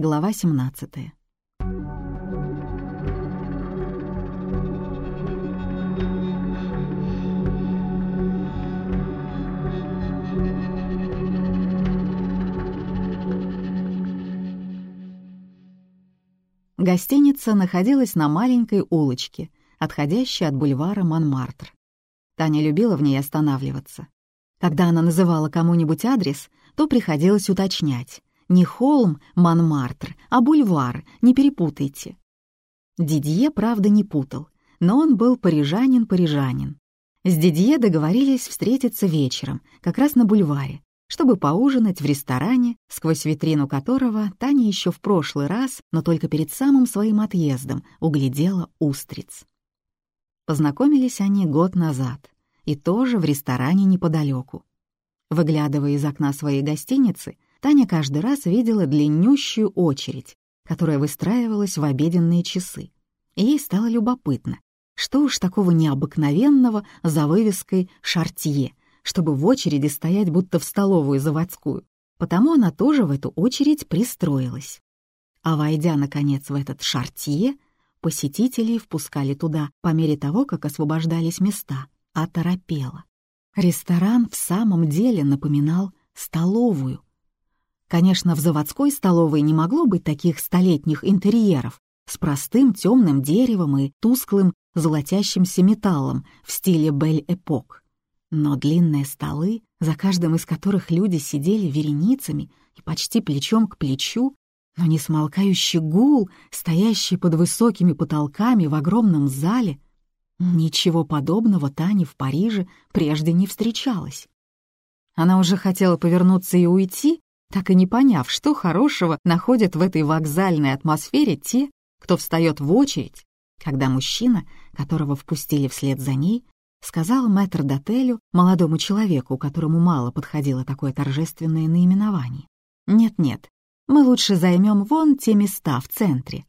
Глава 17. Гостиница находилась на маленькой улочке, отходящей от бульвара Монмартр. Таня любила в ней останавливаться. Когда она называла кому-нибудь адрес, то приходилось уточнять. Не холм Монмартр, а бульвар, не перепутайте. Дидье, правда, не путал, но он был парижанин-парижанин. С Дидье договорились встретиться вечером, как раз на бульваре, чтобы поужинать в ресторане, сквозь витрину которого Таня еще в прошлый раз, но только перед самым своим отъездом, углядела устриц. Познакомились они год назад, и тоже в ресторане неподалеку. Выглядывая из окна своей гостиницы, Таня каждый раз видела длиннющую очередь, которая выстраивалась в обеденные часы. И ей стало любопытно, что уж такого необыкновенного за вывеской «Шартье», чтобы в очереди стоять будто в столовую заводскую. Потому она тоже в эту очередь пристроилась. А войдя, наконец, в этот «Шартье», посетителей впускали туда по мере того, как освобождались места, а торопела. Ресторан в самом деле напоминал столовую. Конечно, в заводской столовой не могло быть таких столетних интерьеров с простым темным деревом и тусклым золотящимся металлом в стиле Бель-Эпок. Но длинные столы, за каждым из которых люди сидели вереницами и почти плечом к плечу, но не смолкающий гул, стоящий под высокими потолками в огромном зале, ничего подобного Тане в Париже прежде не встречалось. Она уже хотела повернуться и уйти, так и не поняв, что хорошего находят в этой вокзальной атмосфере те, кто встает в очередь, когда мужчина, которого впустили вслед за ней, сказал мэтр Дотелю, молодому человеку, которому мало подходило такое торжественное наименование. «Нет-нет, мы лучше займем вон те места в центре»,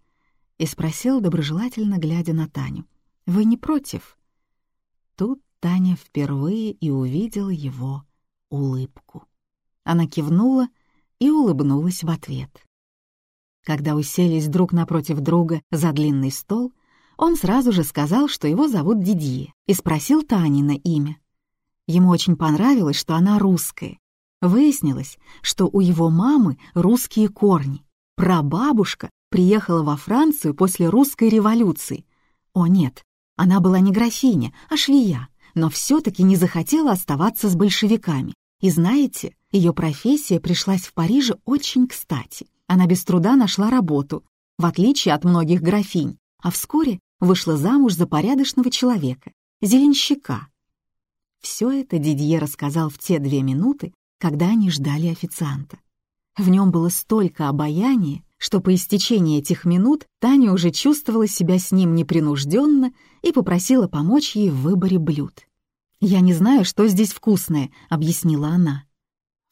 и спросил доброжелательно, глядя на Таню. «Вы не против?» Тут Таня впервые и увидела его улыбку. Она кивнула и улыбнулась в ответ. Когда уселись друг напротив друга за длинный стол, он сразу же сказал, что его зовут Дидье, и спросил Танина имя. Ему очень понравилось, что она русская. Выяснилось, что у его мамы русские корни. Прабабушка приехала во Францию после русской революции. О нет, она была не графиня, а швея, но все-таки не захотела оставаться с большевиками. И знаете, ее профессия пришлась в Париже очень кстати. Она без труда нашла работу, в отличие от многих графинь, а вскоре вышла замуж за порядочного человека, зеленщика. Все это Дидье рассказал в те две минуты, когда они ждали официанта. В нем было столько обаяния, что по истечении этих минут Таня уже чувствовала себя с ним непринужденно и попросила помочь ей в выборе блюд. «Я не знаю, что здесь вкусное», — объяснила она.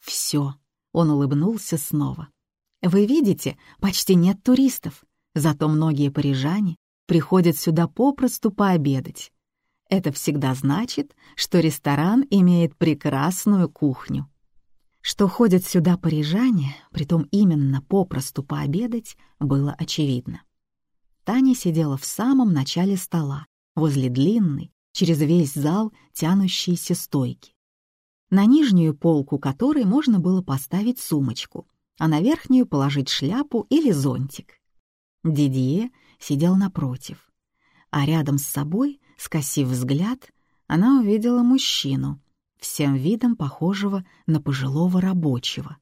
«Все», — он улыбнулся снова. «Вы видите, почти нет туристов, зато многие парижане приходят сюда попросту пообедать. Это всегда значит, что ресторан имеет прекрасную кухню. Что ходят сюда парижане, притом именно попросту пообедать, было очевидно. Таня сидела в самом начале стола, возле длинной, через весь зал тянущейся стойки. На нижнюю полку которой можно было поставить сумочку, а на верхнюю положить шляпу или зонтик. Дидье сидел напротив, а рядом с собой, скосив взгляд, она увидела мужчину, всем видом похожего на пожилого рабочего.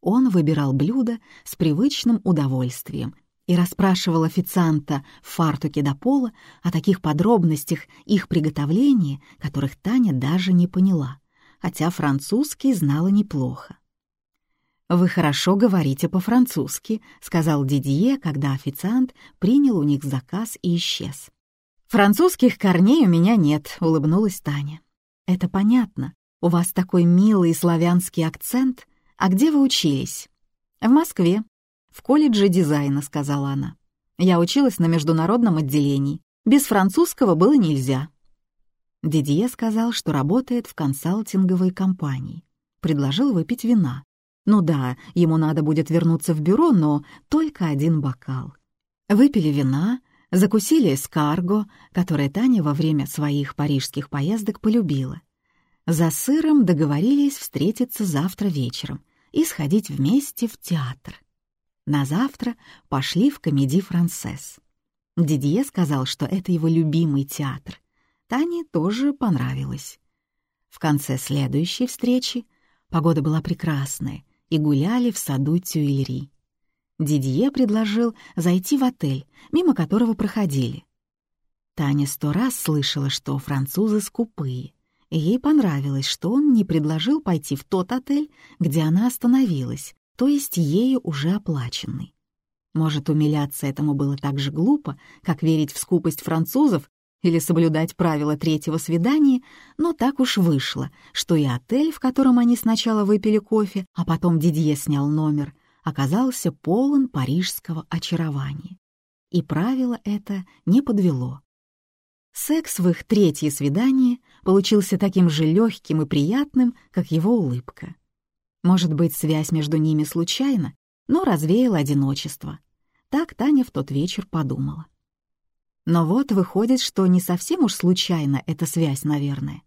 Он выбирал блюда с привычным удовольствием и расспрашивал официанта в фартуке до пола о таких подробностях их приготовления, которых Таня даже не поняла, хотя французский знала неплохо. «Вы хорошо говорите по-французски», — сказал Дидье, когда официант принял у них заказ и исчез. «Французских корней у меня нет», — улыбнулась Таня. «Это понятно. У вас такой милый славянский акцент. А где вы учились?» «В Москве. В колледже дизайна», — сказала она. «Я училась на международном отделении. Без французского было нельзя». Дидье сказал, что работает в консалтинговой компании. Предложил выпить вина Ну да, ему надо будет вернуться в бюро, но только один бокал. Выпили вина, закусили эскарго, которое Таня во время своих парижских поездок полюбила. За сыром договорились встретиться завтра вечером и сходить вместе в театр. На завтра пошли в комедий «Францесс». Дидье сказал, что это его любимый театр. Тане тоже понравилось. В конце следующей встречи погода была прекрасная, и гуляли в саду Тюильри. Дидье предложил зайти в отель, мимо которого проходили. Таня сто раз слышала, что французы скупые, и ей понравилось, что он не предложил пойти в тот отель, где она остановилась, то есть ею уже оплаченный. Может, умиляться этому было так же глупо, как верить в скупость французов или соблюдать правила третьего свидания, но так уж вышло, что и отель, в котором они сначала выпили кофе, а потом Дидье снял номер, оказался полон парижского очарования. И правило это не подвело. Секс в их третье свидание получился таким же легким и приятным, как его улыбка. Может быть, связь между ними случайна, но развеяла одиночество. Так Таня в тот вечер подумала. Но вот выходит, что не совсем уж случайно эта связь, наверное.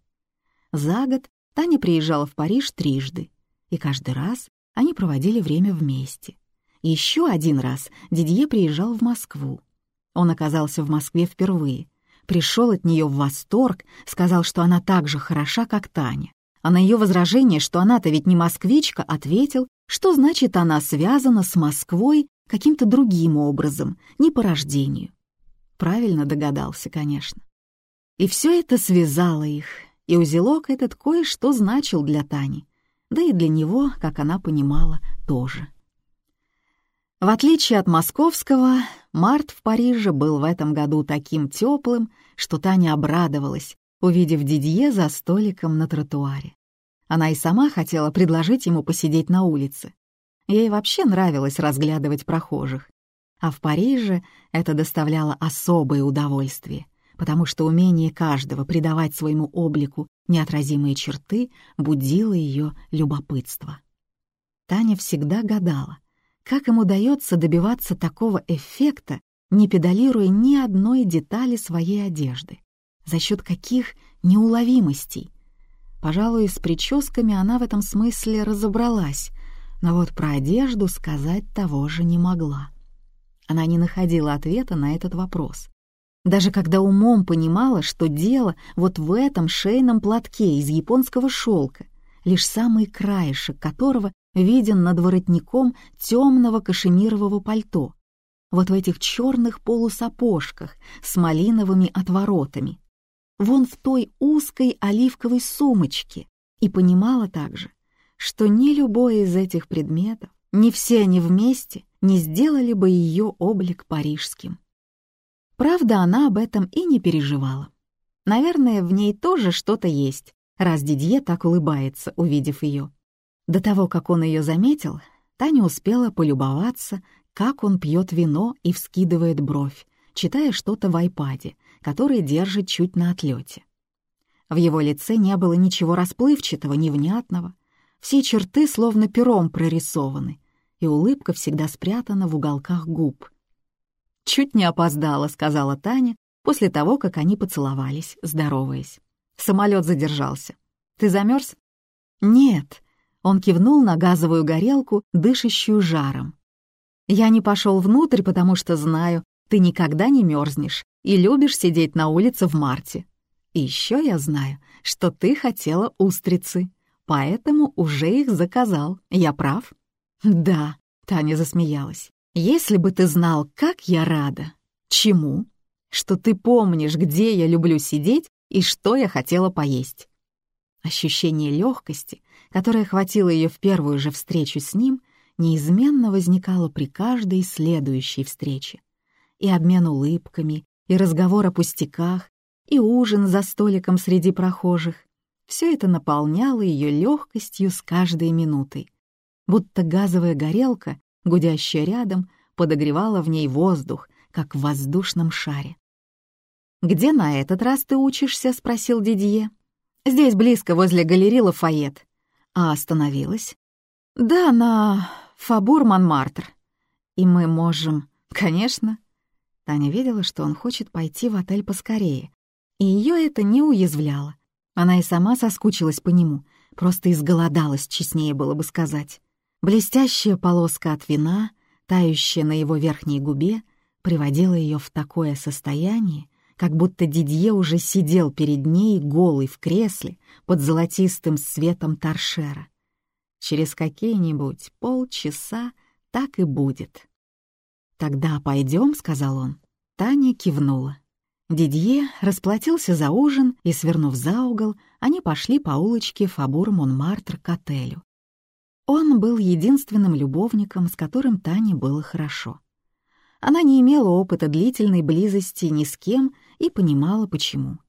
За год Таня приезжала в Париж трижды, и каждый раз они проводили время вместе. Еще один раз Дидье приезжал в Москву. Он оказался в Москве впервые, пришел от нее в восторг, сказал, что она так же хороша, как Таня. А на ее возражение, что она-то ведь не москвичка, ответил, что значит она связана с Москвой каким-то другим образом, не по рождению. Правильно догадался, конечно. И все это связало их, и узелок этот кое-что значил для Тани, да и для него, как она понимала, тоже. В отличие от московского, март в Париже был в этом году таким теплым, что Таня обрадовалась, увидев Дидье за столиком на тротуаре. Она и сама хотела предложить ему посидеть на улице. Ей вообще нравилось разглядывать прохожих, а в Париже это доставляло особое удовольствие, потому что умение каждого придавать своему облику неотразимые черты будило ее любопытство. Таня всегда гадала, как им удается добиваться такого эффекта, не педалируя ни одной детали своей одежды, за счет каких неуловимостей. Пожалуй, с прическами она в этом смысле разобралась, но вот про одежду сказать того же не могла. Она не находила ответа на этот вопрос. Даже когда умом понимала, что дело вот в этом шейном платке из японского шелка, лишь самый краешек которого виден над воротником темного кашемирового пальто, вот в этих черных полусапожках с малиновыми отворотами, вон в той узкой оливковой сумочке, и понимала также, что ни любой из этих предметов, ни все они вместе не сделали бы ее облик парижским. Правда, она об этом и не переживала. Наверное, в ней тоже что-то есть, раз Дидье так улыбается, увидев ее. До того, как он ее заметил, Таня успела полюбоваться, как он пьет вино и вскидывает бровь, читая что-то в айпаде, который держит чуть на отлете. В его лице не было ничего расплывчатого, невнятного. Все черты словно пером прорисованы, и улыбка всегда спрятана в уголках губ. «Чуть не опоздала», — сказала Таня, после того, как они поцеловались, здороваясь. Самолет задержался. «Ты замерз?» «Нет», — он кивнул на газовую горелку, дышащую жаром. «Я не пошел внутрь, потому что знаю, ты никогда не мерзнешь и любишь сидеть на улице в марте. И еще я знаю, что ты хотела устрицы, поэтому уже их заказал. Я прав?» «Да», — Таня засмеялась. «Если бы ты знал, как я рада». «Чему?» «Что ты помнишь, где я люблю сидеть и что я хотела поесть». Ощущение легкости, которое хватило ее в первую же встречу с ним, неизменно возникало при каждой следующей встрече. И обмен улыбками, и разговор о пустяках, и ужин за столиком среди прохожих. Все это наполняло ее легкостью с каждой минутой будто газовая горелка, гудящая рядом, подогревала в ней воздух, как в воздушном шаре. «Где на этот раз ты учишься?» — спросил Дидье. «Здесь близко, возле галереи Лафайет». «А остановилась?» «Да, на Фабур Монмартр. И мы можем...» «Конечно». Таня видела, что он хочет пойти в отель поскорее, и ее это не уязвляло. Она и сама соскучилась по нему, просто изголодалась, честнее было бы сказать. Блестящая полоска от вина, тающая на его верхней губе, приводила ее в такое состояние, как будто Дидье уже сидел перед ней голый в кресле под золотистым светом торшера. Через какие-нибудь полчаса так и будет. «Тогда пойдем», — сказал он. Таня кивнула. Дидье расплатился за ужин, и, свернув за угол, они пошли по улочке Фабур-Монмартр к отелю. Он был единственным любовником, с которым Тане было хорошо. Она не имела опыта длительной близости ни с кем и понимала, почему.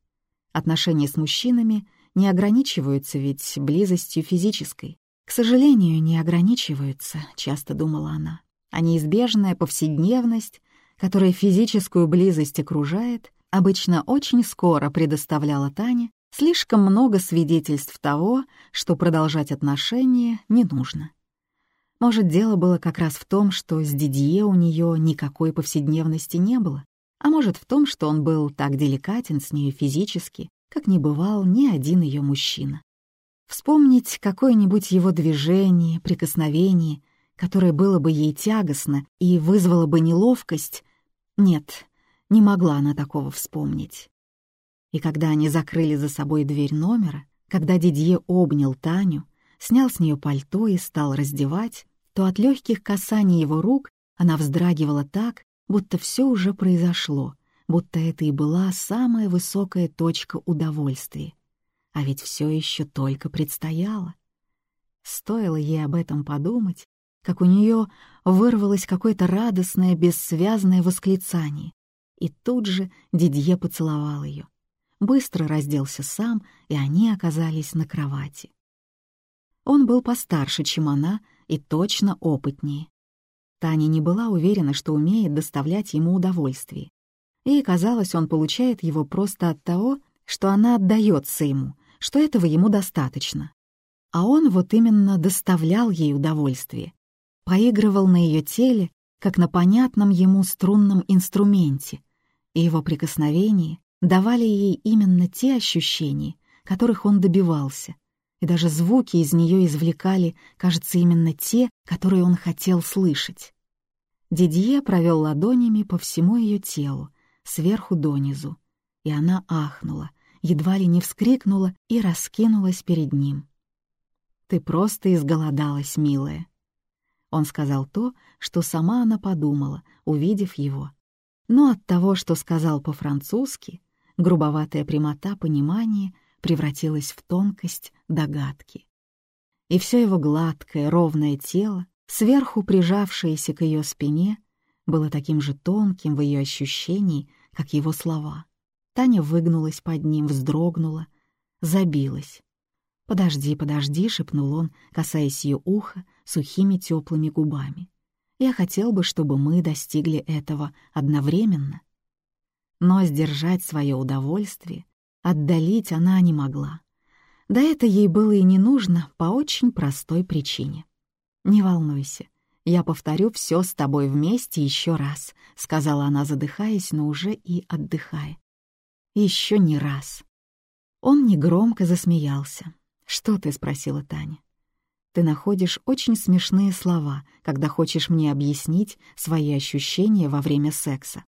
Отношения с мужчинами не ограничиваются ведь близостью физической. К сожалению, не ограничиваются, часто думала она. А неизбежная повседневность, которая физическую близость окружает, обычно очень скоро предоставляла Тане слишком много свидетельств того, что продолжать отношения не нужно. Может, дело было как раз в том, что с Дидье у нее никакой повседневности не было, а может в том, что он был так деликатен с нею физически, как не бывал ни один ее мужчина. Вспомнить какое-нибудь его движение, прикосновение, которое было бы ей тягостно и вызвало бы неловкость, нет, не могла она такого вспомнить. И когда они закрыли за собой дверь номера, когда Дидье обнял Таню, снял с нее пальто и стал раздевать, то от легких касаний его рук она вздрагивала так, будто все уже произошло, будто это и была самая высокая точка удовольствия. А ведь все еще только предстояло. Стоило ей об этом подумать, как у нее вырвалось какое-то радостное, бессвязное восклицание. И тут же Дидье поцеловал ее. Быстро разделся сам, и они оказались на кровати. Он был постарше, чем она, и точно опытнее. Таня не была уверена, что умеет доставлять ему удовольствие. Ей казалось, он получает его просто от того, что она отдается ему, что этого ему достаточно. А он вот именно доставлял ей удовольствие, поигрывал на ее теле, как на понятном ему струнном инструменте, и его прикосновения давали ей именно те ощущения, которых он добивался, и даже звуки из нее извлекали, кажется, именно те, которые он хотел слышать. Дидье провел ладонями по всему ее телу, сверху донизу, и она ахнула, едва ли не вскрикнула и раскинулась перед ним. «Ты просто изголодалась, милая». Он сказал то, что сама она подумала, увидев его. Но от того, что сказал по-французски, грубоватая прямота понимания превратилась в тонкость догадки. И все его гладкое, ровное тело, сверху прижавшееся к ее спине, было таким же тонким в ее ощущении, как его слова. Таня выгнулась под ним, вздрогнула, забилась. «Подожди, подожди», — шепнул он, касаясь ее уха сухими теплыми губами. «Я хотел бы, чтобы мы достигли этого одновременно». Но сдержать свое удовольствие, отдалить она не могла. Да это ей было и не нужно по очень простой причине. «Не волнуйся, я повторю все с тобой вместе еще раз», — сказала она, задыхаясь, но уже и отдыхая. Еще не раз. Он негромко засмеялся. «Что ты?» — спросила Таня. «Ты находишь очень смешные слова, когда хочешь мне объяснить свои ощущения во время секса.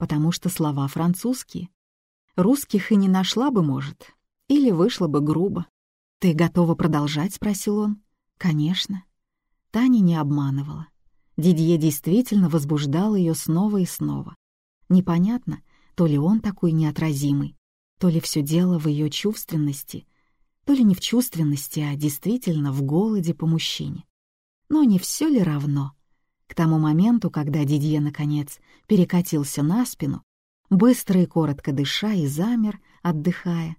Потому что слова французские. Русских и не нашла бы, может. Или вышло бы грубо. «Ты готова продолжать?» — спросил он. «Конечно». Таня не обманывала. Дидье действительно возбуждал ее снова и снова. Непонятно, то ли он такой неотразимый, то ли все дело в ее чувственности, то ли не в чувственности, а действительно в голоде по мужчине. Но не все ли равно? К тому моменту, когда Дидье, наконец, перекатился на спину, быстро и коротко дыша и замер, отдыхая,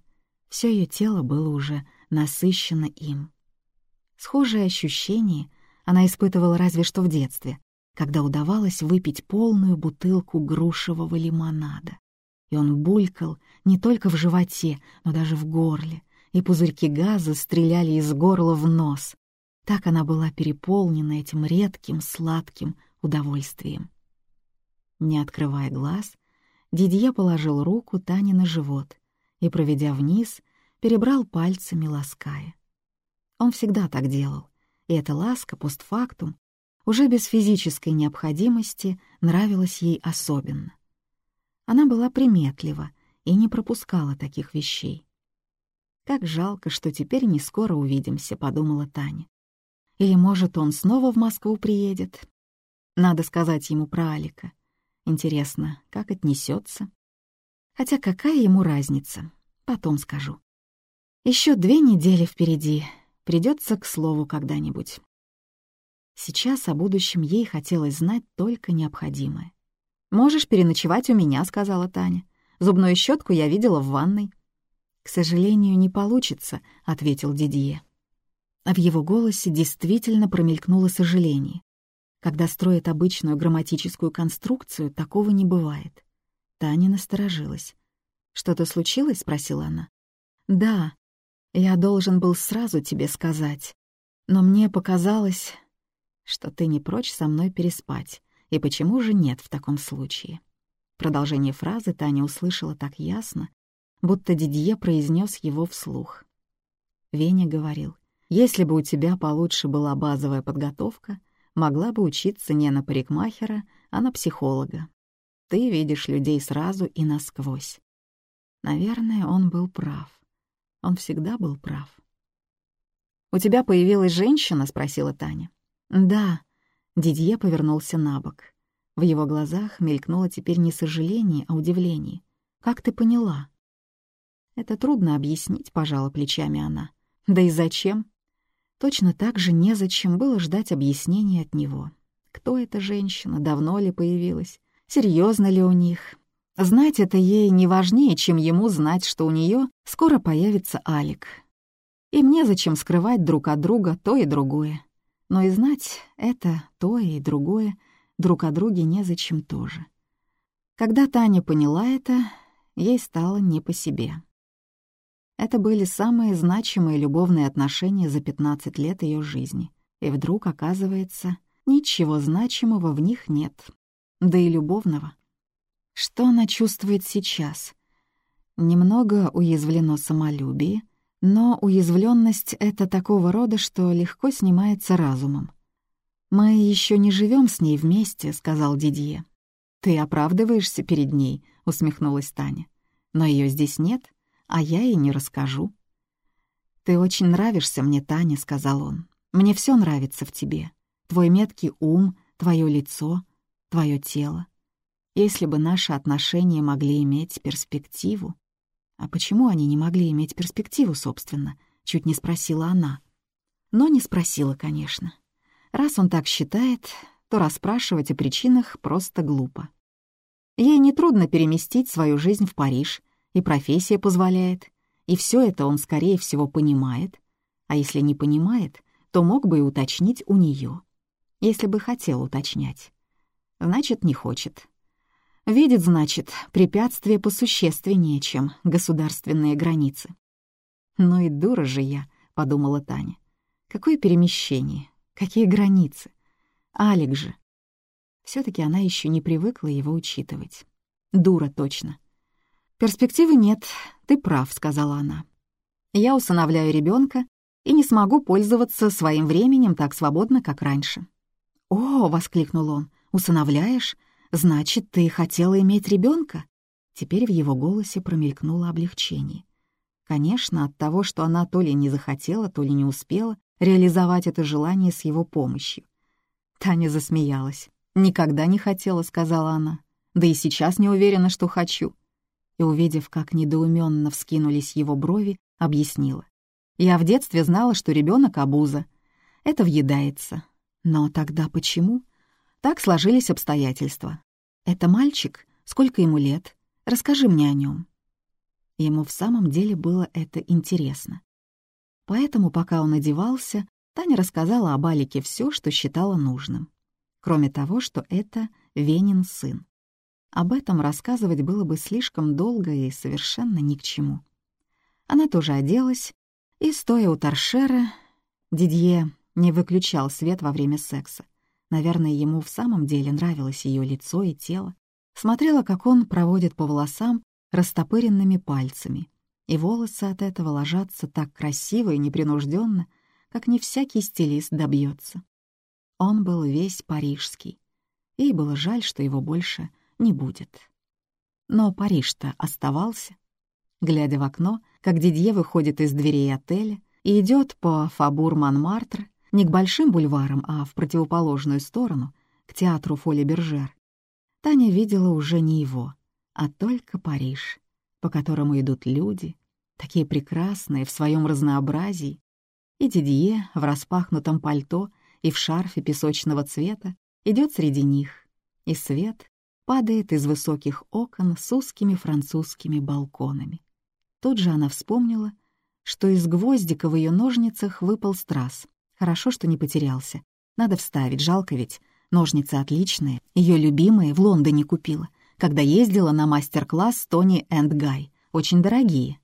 все ее тело было уже насыщено им. Схожее ощущение она испытывала разве что в детстве, когда удавалось выпить полную бутылку грушевого лимонада. И он булькал не только в животе, но даже в горле, и пузырьки газа стреляли из горла в нос. Так она была переполнена этим редким, сладким удовольствием. Не открывая глаз, Дидье положил руку Тане на живот и, проведя вниз, перебрал пальцами, лаская. Он всегда так делал, и эта ласка постфактум, уже без физической необходимости, нравилась ей особенно. Она была приметлива и не пропускала таких вещей. «Как жалко, что теперь не скоро увидимся», — подумала Таня. «Или, может, он снова в Москву приедет? Надо сказать ему про Алика. Интересно, как отнесется? Хотя какая ему разница? Потом скажу. Еще две недели впереди. Придется к слову когда-нибудь. Сейчас о будущем ей хотелось знать только необходимое. «Можешь переночевать у меня», — сказала Таня. «Зубную щетку я видела в ванной». «К сожалению, не получится», — ответил Дидье. А в его голосе действительно промелькнуло сожаление. Когда строят обычную грамматическую конструкцию, такого не бывает. Таня насторожилась. «Что-то случилось?» — спросила она. «Да, я должен был сразу тебе сказать, но мне показалось, что ты не прочь со мной переспать. И почему же нет в таком случае? Продолжение фразы Таня услышала так ясно, будто Дидье произнес его вслух. Веня говорил, «Если бы у тебя получше была базовая подготовка, могла бы учиться не на парикмахера, а на психолога. Ты видишь людей сразу и насквозь». Наверное, он был прав. Он всегда был прав. «У тебя появилась женщина?» — спросила Таня. «Да», Дидье повернулся на бок. В его глазах мелькнуло теперь не сожаление, а удивление. «Как ты поняла?» «Это трудно объяснить», — пожала плечами она. «Да и зачем?» Точно так же незачем было ждать объяснений от него. Кто эта женщина, давно ли появилась, серьезно ли у них. Знать это ей не важнее, чем ему знать, что у нее скоро появится Алик. И мне зачем скрывать друг от друга то и другое. Но и знать это, то и другое друг о друге незачем тоже. Когда Таня поняла это, ей стало не по себе. Это были самые значимые любовные отношения за 15 лет ее жизни. И вдруг, оказывается, ничего значимого в них нет. Да и любовного. Что она чувствует сейчас? Немного уязвлено самолюбие, но уязвленность это такого рода, что легко снимается разумом. «Мы еще не живем с ней вместе», — сказал Дидье. «Ты оправдываешься перед ней», — усмехнулась Таня. «Но ее здесь нет, а я ей не расскажу». «Ты очень нравишься мне, Таня», — сказал он. «Мне все нравится в тебе. Твой меткий ум, твое лицо, твое тело. Если бы наши отношения могли иметь перспективу...» А почему они не могли иметь перспективу, собственно? Чуть не спросила она. Но не спросила, конечно. Раз он так считает, то расспрашивать о причинах просто глупо. Ей нетрудно переместить свою жизнь в Париж, и профессия позволяет, и все это он, скорее всего, понимает. А если не понимает, то мог бы и уточнить у нее, если бы хотел уточнять. Значит, не хочет. Видит, значит, препятствие посущественнее, чем государственные границы. «Ну и дура же я», — подумала Таня. «Какое перемещение? Какие границы? Алик же». все таки она еще не привыкла его учитывать. Дура точно. «Перспективы нет, ты прав», — сказала она. «Я усыновляю ребенка и не смогу пользоваться своим временем так свободно, как раньше». «О!» — воскликнул он. «Усыновляешь? «Значит, ты хотела иметь ребенка? Теперь в его голосе промелькнуло облегчение. Конечно, от того, что она то ли не захотела, то ли не успела реализовать это желание с его помощью. Таня засмеялась. «Никогда не хотела», — сказала она. «Да и сейчас не уверена, что хочу». И, увидев, как недоуменно вскинулись его брови, объяснила. «Я в детстве знала, что ребенок обуза. Это въедается. Но тогда почему?» Так сложились обстоятельства. «Это мальчик? Сколько ему лет? Расскажи мне о нем. Ему в самом деле было это интересно. Поэтому, пока он одевался, Таня рассказала об Алике все, что считала нужным. Кроме того, что это Венин сын. Об этом рассказывать было бы слишком долго и совершенно ни к чему. Она тоже оделась, и, стоя у торшера, Дидье не выключал свет во время секса. Наверное, ему в самом деле нравилось ее лицо и тело. Смотрела, как он проводит по волосам растопыренными пальцами, и волосы от этого ложатся так красиво и непринужденно, как не всякий стилист добьется. Он был весь парижский. Ей было жаль, что его больше не будет. Но Париж-то оставался. Глядя в окно, как Дидье выходит из дверей отеля и идет по Фабур-Монмартр, не к большим бульварам, а в противоположную сторону, к театру Фоли-Бержер, Таня видела уже не его, а только Париж, по которому идут люди, такие прекрасные в своем разнообразии, и Дидье в распахнутом пальто и в шарфе песочного цвета идет среди них, и свет падает из высоких окон с узкими французскими балконами. Тут же она вспомнила, что из гвоздика в ее ножницах выпал страз. Хорошо, что не потерялся. Надо вставить, жалко ведь. Ножницы отличные, ее любимые в Лондоне купила, когда ездила на мастер-класс Тони энд Гай. Очень дорогие.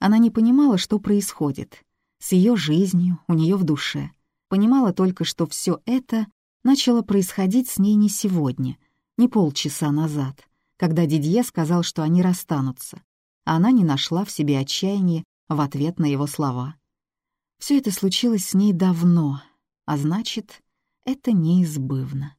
Она не понимала, что происходит. С ее жизнью, у нее в душе. Понимала только, что все это начало происходить с ней не сегодня, не полчаса назад, когда Дидье сказал, что они расстанутся, а она не нашла в себе отчаяния в ответ на его слова. Все это случилось с ней давно, а значит, это неизбывно.